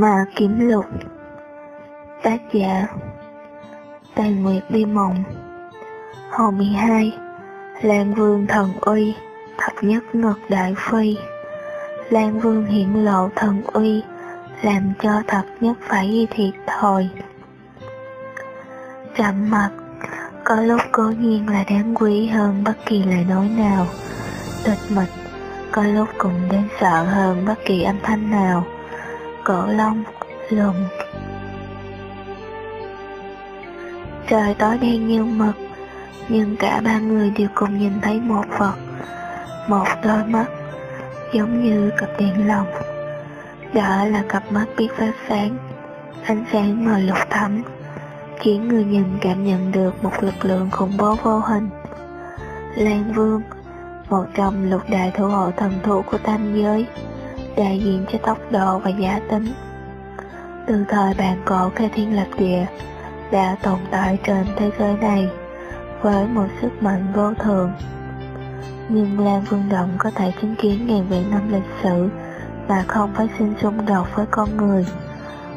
mà Kiếm Lục. Tác giả, Tài Nguyệt Bi Mộng. Hồ 12 Lan Vương Thần Uy, Thập nhất ngật đại phi. Lan Vương hiện lộ thần uy, Làm cho thập nhất phải ghi thiệt thòi Trầm mặt Có lúc cố nhiên là đáng quý hơn bất kỳ lời nói nào. Tịch mịch, Có lúc cũng đáng sợ hơn bất kỳ âm thanh nào. Cổ long lùm Trời tối đen như mực, Nhưng cả ba người đều cùng nhìn thấy một vật, Một đôi mắt Giống như cặp đèn lồng. Đó là cặp mắt biết phát sáng Ánh sáng mờ lục thẳm, Khiến người nhìn cảm nhận được một lực lượng khủng bố vô hình. Lan Vương, Một trong lục đại thủ hộ thần thụ của tam giới đại diện cho tốc độ và giá tính. Từ thời bàn cổ khai thiên lập địa, đã tồn tại trên thế giới này với một sức mạnh vô thường. Nhưng Lan Vương Động có thể chứng kiến ngàn vạn năm lịch sử mà không phát sinh xung đột với con người,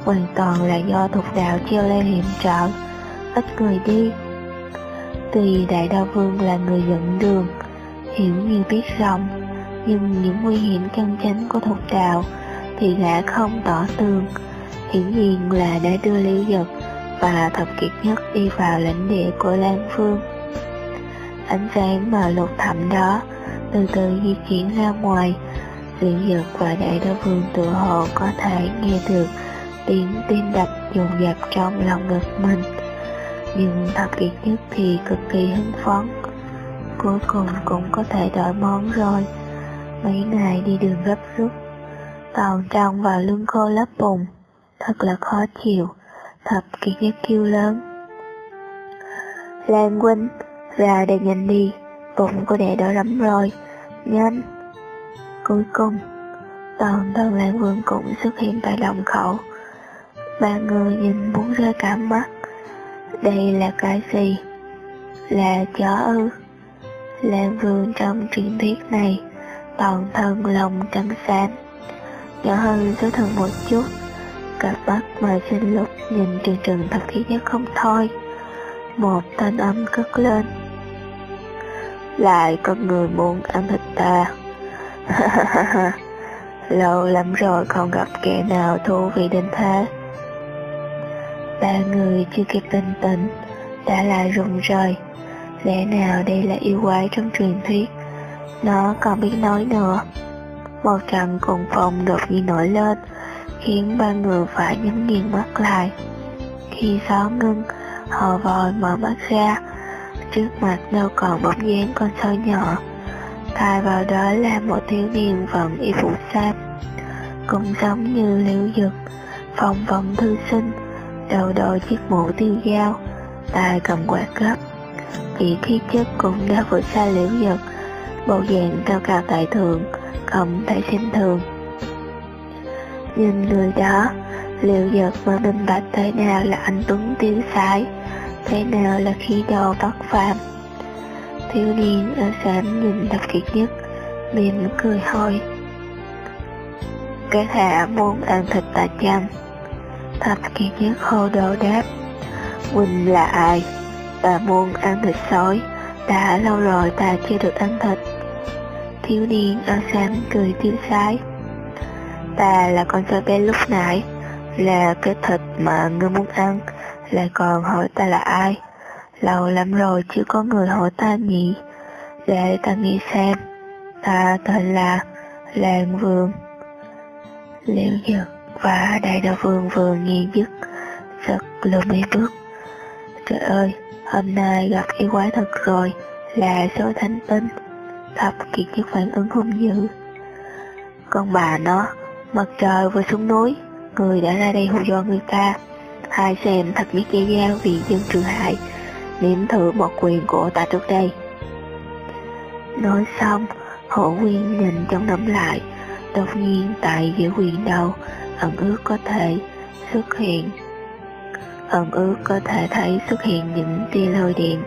hoàn toàn là do thuộc đạo treo lên hiểm trở, ít người đi. Tuy Đại Đao Vương là người dẫn đường, hiểu như biết rộng, nhưng những nguy hiểm chân chánh của thuộc đạo thì gã không tỏ tường hiển nhiên là đã đưa lý giật và thập kiệt nhất đi vào lãnh địa của Lan Phương. Ánh sáng mờ lục thẳm đó từ từ di chuyển ra ngoài, Lý giật và đại đô vương tự hồ có thể nghe được tiếng tim đập dồn dập trong lòng ngực mình. Nhưng thập kiệt nhất thì cực kỳ hứng phấn. Cuối cùng cũng có thể đổi món rồi. Mấy ngày đi đường gấp rút, toàn trong vào lưng khô lấp bùn, thật là khó chịu, thập kiệt nhất kêu lớn. Lan huynh, ra đây nhanh đi, bụng của đệ đỡ lắm rồi, nhanh. Cuối cùng, toàn thân Lan quân cũng xuất hiện tại đồng khẩu. Ba người nhìn muốn rơi cả mắt. Đây là cái gì? Là chó ư? Lan Vương trong truyền thuyết này toàn thân lòng trắng sáng nhỏ hơn số thần một chút, cặp mắt mà sinh lúc nhìn trường trường thật khí nhất không thôi. Một thanh âm cất lên. Lại có người muốn ăn thịt ta. Lâu lắm rồi không gặp kẻ nào thú vị đến thế. Ba người chưa kịp bình tĩnh, đã lại rụng rời. Lẽ nào đây là yêu quái trong truyền thuyết? Nó còn biết nói nữa. Một trầm cùng phòng đột nhiên nổi lên, khiến ba người phải nhắm nghiền mắt lại. Khi gió ngưng, họ vội mở mắt ra, trước mặt đâu còn bóng dáng con sói nhỏ. Thay vào đó là một thiếu niên vẫn y phục sam, cũng giống như liễu dực, phong vòng thư sinh, đầu đội chiếc mũ tiêu dao, tay cầm quạt gấp. Vị khí chất cũng đã vượt xa liễu dực, bộ dạng cao cao tại thượng, không thể xem thường. Nhìn người đó, liệu giật mà minh bạch thế nào là anh Tuấn tiêu sái, thế nào là khí đồ bất phàm. Thiếu niên ở sảnh nhìn đặc kiệt nhất, mỉm cười hỏi. Các hạ muốn ăn thịt ta chăng? Thập kiệt nhất hô đồ đáp. Quỳnh là ai? Ta muốn ăn thịt sói, đã lâu rồi ta chưa được ăn thịt thiếu niên áo xám cười tiêu sái. Ta là con sói bé lúc nãy, là cái thịt mà ngươi muốn ăn, lại còn hỏi ta là ai. Lâu lắm rồi chưa có người hỏi ta nhỉ, để ta nghĩ xem. Ta tên là Lan Vương. Liễu Dực và Đại Đạo Vương vừa nghe dứt, giật lùi mấy bước. Trời ơi, hôm nay gặp yêu quái thật rồi, là số thánh tinh. Thập kiệt nhất phản ứng hung dữ. Con bà nó, mặt trời vừa xuống núi, người đã ra đây hù do người ta. Hai xem thật biết dây dao vì dân trừ hại, nếm thử một quyền của ta trước đây. Nói xong, hổ quyên nhìn trong đấm lại, đột nhiên tại giữa quyền đầu, ẩn ước có thể xuất hiện. Ẩn ước có thể thấy xuất hiện những tia lôi điện,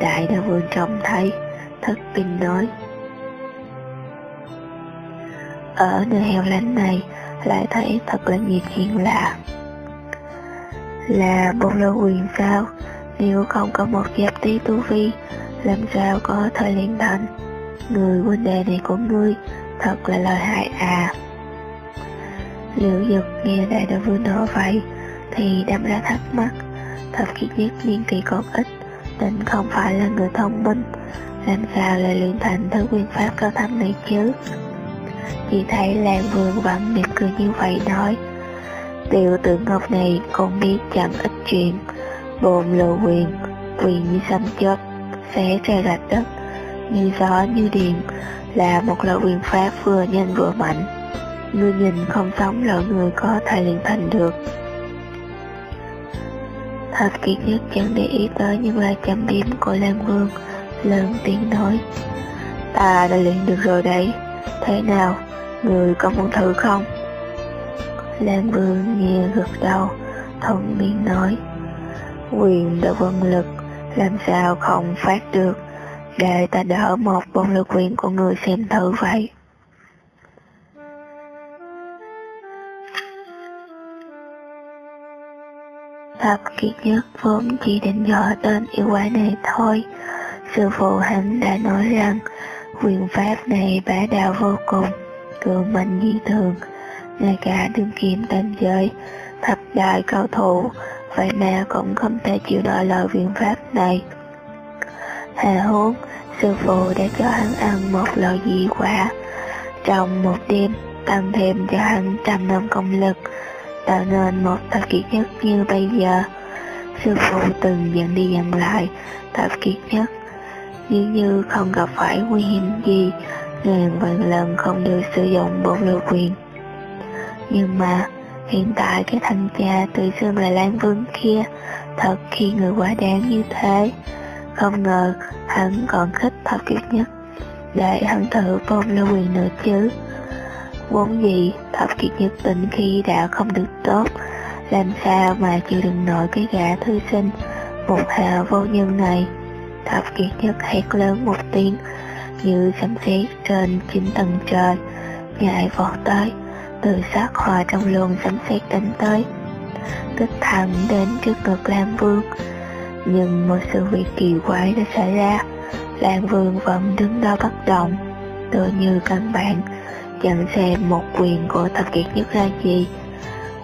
đại đã vương trông thấy thất bình nói ở nơi heo lánh này lại thấy thật là nhiều chuyện lạ. Là một lô quyền sao, nếu không có một giáp tí tu vi, làm sao có thời liên thành. Người huynh đệ này của ngươi thật là lợi hại à. Liệu dực nghe đại đạo vương nói vậy, thì đâm ra thắc mắc, thập kiệt nhất niên kỳ còn ít, định không phải là người thông minh, làm sao lại luyện thành thứ quyền pháp cao thâm này chứ? Chỉ thấy Lan Vương vẫn mỉm cười như vậy nói, tiểu tử ngọc này còn biết chẳng ít chuyện, bồn lộ quyền, quyền như xâm chớp, xé ra gạch đất, như gió như điện, là một loại quyền pháp vừa nhanh vừa mạnh. Người nhìn không sống lỡ người có thể luyện thành được. Thật kiệt nhất chẳng để ý tới những lời châm biếm của Lan Vương, lớn tiếng nói. Ta đã luyện được rồi đấy, thế nào, người có muốn thử không? Lan Vương nghe gật đầu, thông miệng nói. Quyền đã vận lực, làm sao không phát được, để ta đỡ một bông lực quyền của người xem thử vậy. Thập kiệt nhất vốn chỉ định gọi tên yêu quái này thôi. Sư phụ hắn đã nói rằng quyền pháp này bá đạo vô cùng, cường mạnh dị thường, ngay cả đương kim tam giới, thập đại cao thủ, vậy mà cũng không thể chịu đợi lời quyền pháp này. Hà huống, sư phụ đã cho hắn ăn một loại dị quả, trong một đêm tăng thêm cho hắn trăm năm công lực, tạo nên một thập kiệt nhất như bây giờ. Sư phụ từng dặn đi dặn lại, thập kiệt nhất, nếu như không gặp phải nguy hiểm gì, ngàn vạn lần không được sử dụng bộ lưu quyền. Nhưng mà, hiện tại cái thanh cha tự xưng là Lan Vương kia, thật khi người quá đáng như thế. Không ngờ, hắn còn khích thập kiệt nhất, để hắn thử bom lưu quyền nữa chứ. Vốn gì thập kiệt nhất tình khi đã không được tốt Làm sao mà chịu đựng nổi cái gã thư sinh Một hạ vô nhân này Thập kiệt nhất hét lớn một tiếng, Như sấm sét trên chín tầng trời, Nhảy vọt tới Từ sát hòa trong luồng sấm sét đánh tới. Kích thẳng đến trước ngực Lam Vương, Nhưng một sự việc kỳ quái đã xảy ra. Lan Vương vẫn đứng đó bất động, Tựa như căn bản, chẳng xem một quyền của thập kiệt nhất ra gì.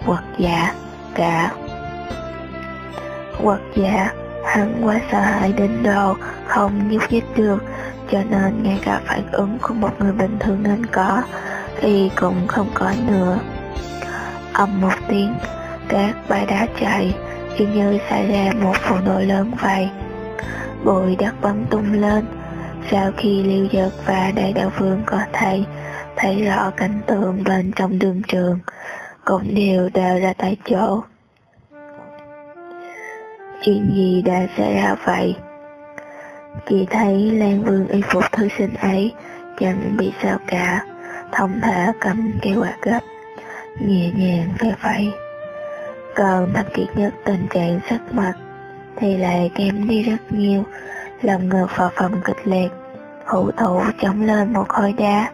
Hoặc giả dạ cả hoặc giả dạ hắn quá sợ hãi đến độ không nhúc nhích được cho nên ngay cả phản ứng của một người bình thường nên có thì cũng không có nữa âm một tiếng các bãi đá chạy dường như xảy ra một vụ nổ lớn vậy bụi đất bắn tung lên sau khi liêu giật và đại đạo vương có thấy thấy rõ cảnh tượng bên trong đường trường, cũng đều đều ra tại chỗ. Chuyện gì đã xảy ra vậy? chị thấy Lan Vương y phục thư sinh ấy chẳng bị sao cả, thông thả cầm cây quạt gấp, nhẹ nhàng phê phẩy. Còn thập kiệt nhất tình trạng sắc mặt thì lại kém đi rất nhiều, lòng ngược vào phòng kịch liệt, hữu thủ chống lên một khối đá,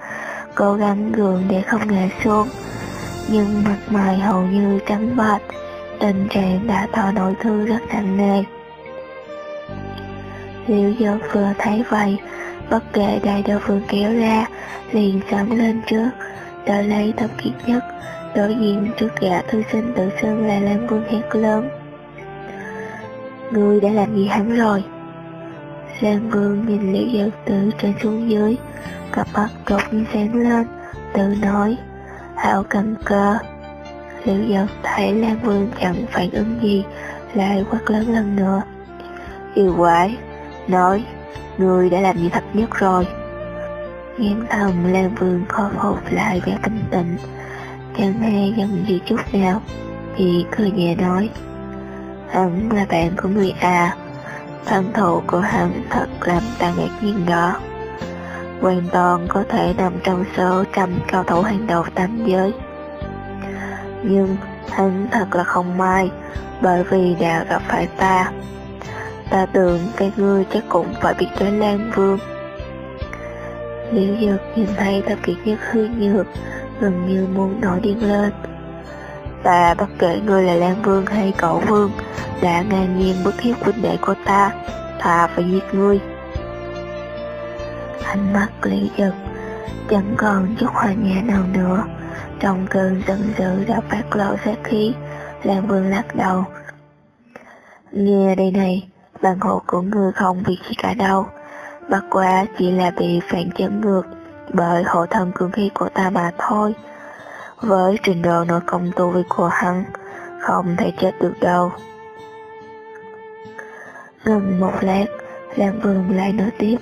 cố gắng gượng để không ngã xuống nhưng mặt mày hầu như trắng bệch tình trạng đã thọ nội thương rất nặng nề. Liễu dơ vừa thấy vậy bất kể đại đô vương kéo ra liền sẵn lên trước đỡ lấy thập kiệt nhất đối diện trước gã thư sinh tự xưng là lam vương hét lớn. Ngươi đã làm gì hắn rồi? Lam vương nhìn liễu dơ từ trên xuống dưới cặp mắt đột nhiên sáng lên, tự nói, hảo cầm cơ. Liễu giật thấy Lan Vương chẳng phản ứng gì, lại quát lớn lần nữa. Yêu quái, nói, người đã làm gì thật nhất rồi. Nghiến thầm Lan Vương khôi phục lại vẻ bình tĩnh, chẳng hề dần gì chút nào, chỉ cười nhẹ nói. Hắn là bạn của người à, thân thủ của hắn thật làm ta ngạc nhiên đó hoàn toàn có thể nằm trong số trăm cao thủ hàng đầu tam giới. Nhưng hắn thật là không may, bởi vì đã gặp phải ta. Ta tưởng cái ngươi chắc cũng phải biết tới Lan Vương. Liễu Dược nhìn thấy ta kiệt nhất hư nhược, gần như muốn nổi điên lên. Ta bất kể ngươi là Lan Vương hay cậu Vương, đã ngang nhiên bức hiếp huynh đệ của ta, ta phải giết ngươi. Ánh mắt liễu Dược chẳng còn chút hoa nhã nào nữa, trong cơn giận dữ đã phát lộ sát khí, Lan Vương lắc đầu. Nghe đây này, bản hộ của ngươi không bị gì cả đâu, bất quá chỉ là bị phản chấn ngược bởi hộ thân cường khí của ta mà thôi. Với trình độ nội công tu vi của hắn, không thể chết được đâu. Ngừng một lát, Lan Vương lại nói tiếp.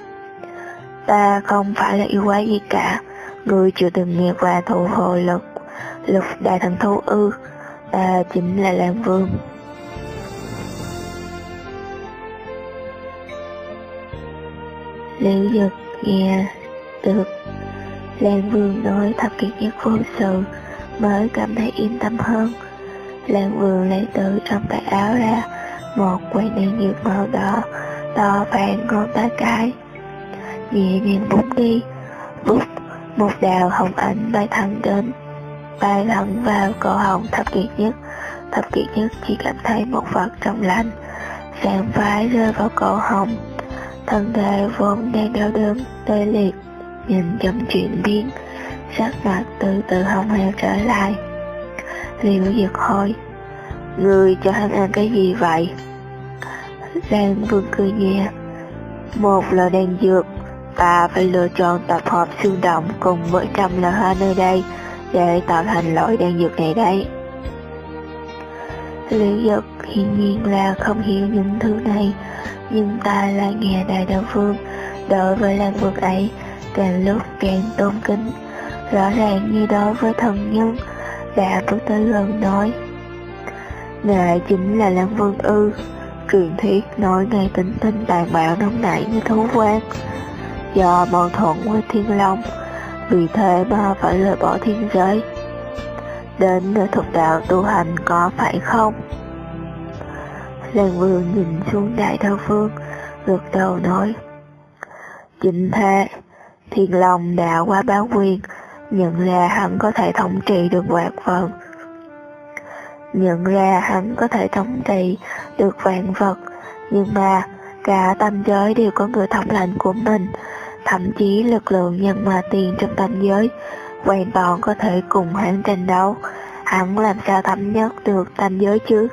Ta không phải là yêu quái gì cả, người chưa từng nghe qua thủ hồi lực, lục đại thần thú ư, ta chính là Lan Vương. Liễu Dực nghe được Lan Vương nói thập kiệt nhất vô sự mới cảm thấy yên tâm hơn. Lan Vương lấy từ trong tay áo ra một quầy đèn dược màu đỏ to vàng ngon tay cái. Nhẹ nhàng búng đi, bút một đào hồng ảnh bay thẳng đến, bay thẳng vào cổ họng thập kiệt nhất. Thập kiệt nhất chỉ cảm thấy một vật trong lạnh, sàn vai rơi vào cổ họng. Thân thể vốn đang đau đớn, tê liệt, nhìn dòng chuyện biến, sắc mặt từ từ hồng heo trở lại. Liễu giật hôi Người cho hắn ăn cái gì vậy? Lan Vương cười nhẹ, một là đèn dược, ta phải lựa chọn tập hợp xương động cùng với trăm loài hoa nơi đây để tạo thành loại đèn dược này đấy. Liễu Dực hiển nhiên là không hiểu những thứ này, nhưng ta lại nghe đại đạo phương, đối với lan vực ấy càng lúc càng tôn kính. Rõ ràng như đối với thần nhân đã bước tới gần nói ngài chính là lan vương ư. Truyền thuyết nói ngài tính tinh tàn bạo nóng nảy như thú quan do mâu thuẫn với thiên long vì thế mà phải rời bỏ thiên giới đến nơi thuộc đạo tu hành có phải không Lan Vương nhìn xuống đại thao phương, gật đầu nói. Chính thế, Thiên Long đã quá báo quyền, nhận ra hắn có thể thống trị được vạn vật. Nhận ra hắn có thể thống trị được vạn vật, nhưng mà cả tam giới đều có người thống lãnh của mình, thậm chí lực lượng nhân ma tiền trong tam giới hoàn toàn có thể cùng hắn tranh đấu, hắn làm sao thấm nhất được tam giới chứ?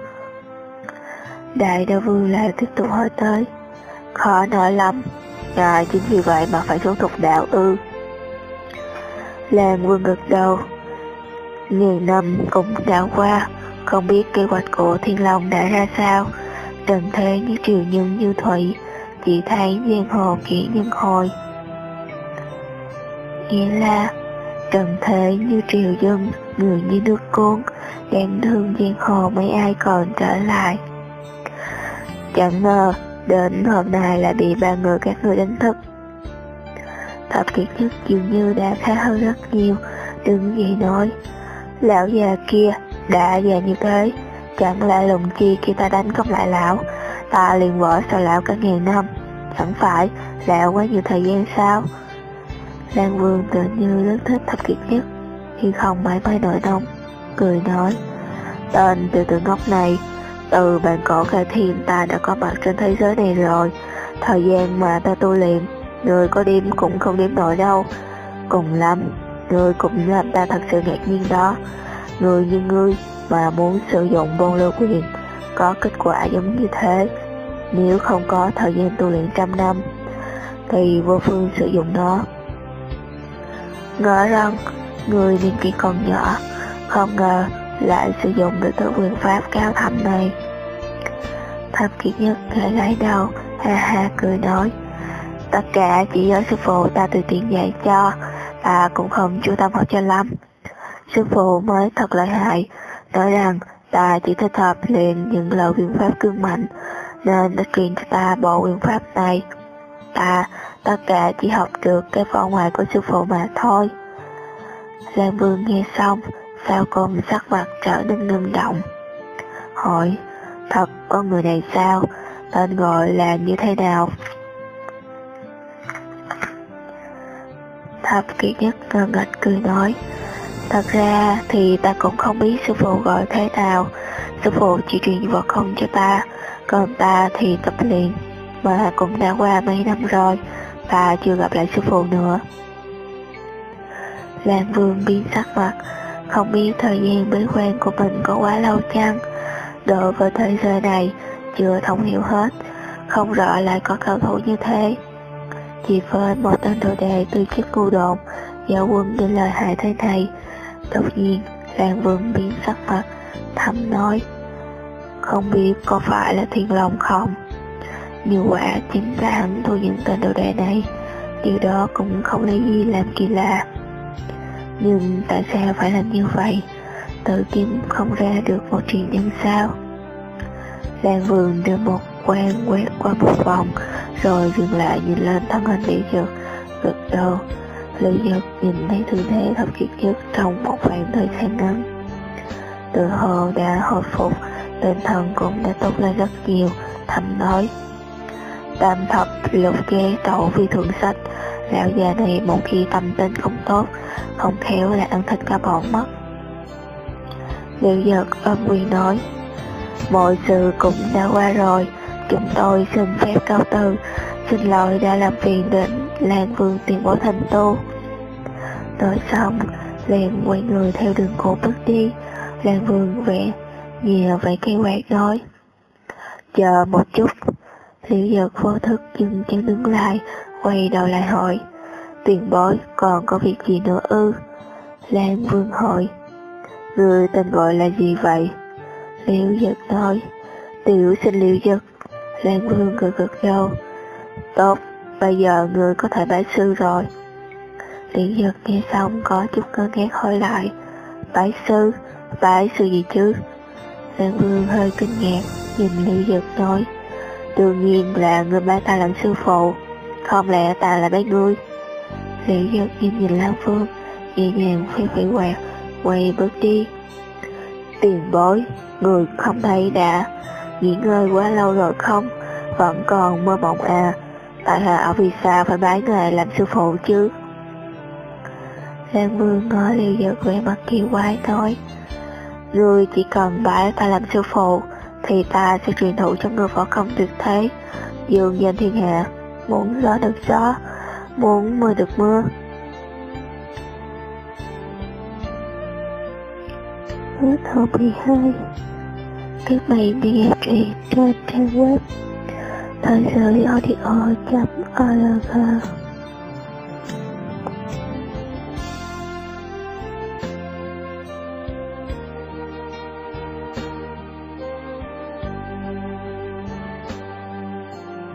Đại đa vương lại tiếp tục hỏi tới. Khó nói lắm Ngài chính vì vậy mà phải xuống thuộc đạo ư. Lan vương gật đầu. Nghìn năm cũng đã qua Không biết kế hoạch của Thiên Long đã ra sao. Trần thế như triều nhân như thủy Chỉ thấy giang hồ kỹ nhân hồi Nghĩa là Trần thế như triều dân Người như nước côn đem thương gian hồ mấy ai còn trở lại Chẳng ngờ, đến hôm nay lại bị ba người các người đánh thức. Thập kiệt nhất dường như đã khá hơn rất nhiều, đứng dậy nói, lão già kia đã già như thế, chẳng lẽ lùng chi khi ta đánh không lại lão, ta liền vỡ sợ lão cả ngàn năm, chẳng phải lão quá nhiều thời gian sao? Lan Vương tự như rất thích thập kiệt nhất, khi không mãi mãi nổi nóng, cười nói, tên từ từ ngốc này từ bàn cổ khai thiên ta đã có mặt trên thế giới này rồi. Thời gian mà ta tu luyện Người có đêm cũng không đếm nổi đâu. Cùng lắm Người cũng làm ta thật sự ngạc nhiên đó. Người như ngươi mà muốn sử dụng bôn lưu quyền Có kết quả giống như thế. Nếu không có thời gian tu luyện trăm năm Thì vô phương sử dụng nó. Ngỡ rằng Người niên kỷ còn nhỏ Không ngờ lại sử dụng được thứ quyền pháp cao thâm này Thập kiệt nhất gãi gãi đầu, ha ha cười nói. Tất cả chỉ do sư phụ ta từ tiện dạy cho, ta cũng không chú tâm học cho lắm. Sư phụ mới thật lợi hại, nói rằng ta chỉ thích hợp luyện những lời quyền pháp cương mạnh, nên đã truyền cho ta bộ quyền pháp này. Ta tất cả chỉ học được cái vỏ ngoài của sư phụ mà thôi. Lan Vương nghe xong, sau cùng sắc mặt trở nên ngưng động. Hỏi, Thật, con người này sao? Tên gọi là như thế nào? Thập kỹ nhất ngơ ngạch cười nói Thật ra thì ta cũng không biết sư phụ gọi thế nào, sư phụ chỉ truyền vật không cho ta, còn ta thì tập luyện, mà cũng đã qua mấy năm rồi, và chưa gặp lại sư phụ nữa. Lan Vương biến sắc mặt, không biết thời gian bế quan của mình có quá lâu chăng. Đối với thế giới này, chưa thông hiểu hết, không rõ lại có cao thủ như thế. Chỉ với một tên đồ đệ từ chiếc cu độn, giáo quân đến lời hại thế này, đột nhiên Lan Vương biến sắc mặt, thầm nói, không biết có phải là thiên long không? Như quả chính là hắn thu những tên đồ đệ này, điều đó cũng không lấy gì làm kỳ lạ. Nhưng tại sao phải làm như vậy? Tự kiếm không ra được một chuyện nhân sao? Lan vườn đưa một quan quét qua một vòng, rồi dừng lại nhìn lên thân hình Lý Dực, gật đầu. Lý Dực nhìn thấy tư thế thập kiệt nhất trong một khoảng thời gian ngắn. Tự hồ đã hồi phục, tinh thần cũng đã tốt lên rất nhiều, thầm nói. Tam thập lục kế tẩu phi thượng sách, lão già này một khi tâm tính không tốt, không khéo là ăn thịt cả bọn mất. Liệu giật ôm quy nói, mọi sự cũng đã qua rồi, chúng tôi xin phép cao từ, xin lỗi đã làm phiền đến Lan Vương tiền bối thành tu. Nói xong, liền quay người theo đường cũ bước đi, Lan Vương vẽ, nhìa vậy cây quạt nói. Chờ một chút, liễu giật vô thức dừng chân đứng lại, quay đầu lại hỏi, tiền bối còn có việc gì nữa ư? Lan Vương hỏi, người tên gọi là gì vậy? Liễu giật nói, tiểu sinh liễu giật. Lan Vương gật gật đầu, tốt, bây giờ người có thể bái sư rồi. Liễu giật nghe xong có chút ngơ ngác hỏi lại, bái sư, bái sư gì chứ? Lan Vương hơi kinh ngạc, nhìn Liễu giật nói, đương nhiên là người ba ta làm sư phụ, không lẽ ta là bé ngươi? Liễu giật nhìn nhìn Lan Phương nhẹ nhàng phi khủy quạt, quay bước đi. Tiền bối, người không thấy đã nghỉ ngơi quá lâu rồi không? Vẫn còn mơ mộng à? Tại hạ vì sao phải bái người làm sư phụ chứ? Lan Vương ngó Lý giật vẻ mặt kỳ quái nói Ngươi chỉ cần bái ta làm sư phụ thì ta sẽ truyền thụ cho người võ công tuyệt thế. Dương danh thiên hạ Muốn gió được gió, Muốn mưa được mưa. Hết hợp 12 Các bạn đi nghe truyện trên trang web. Thời giới audio.org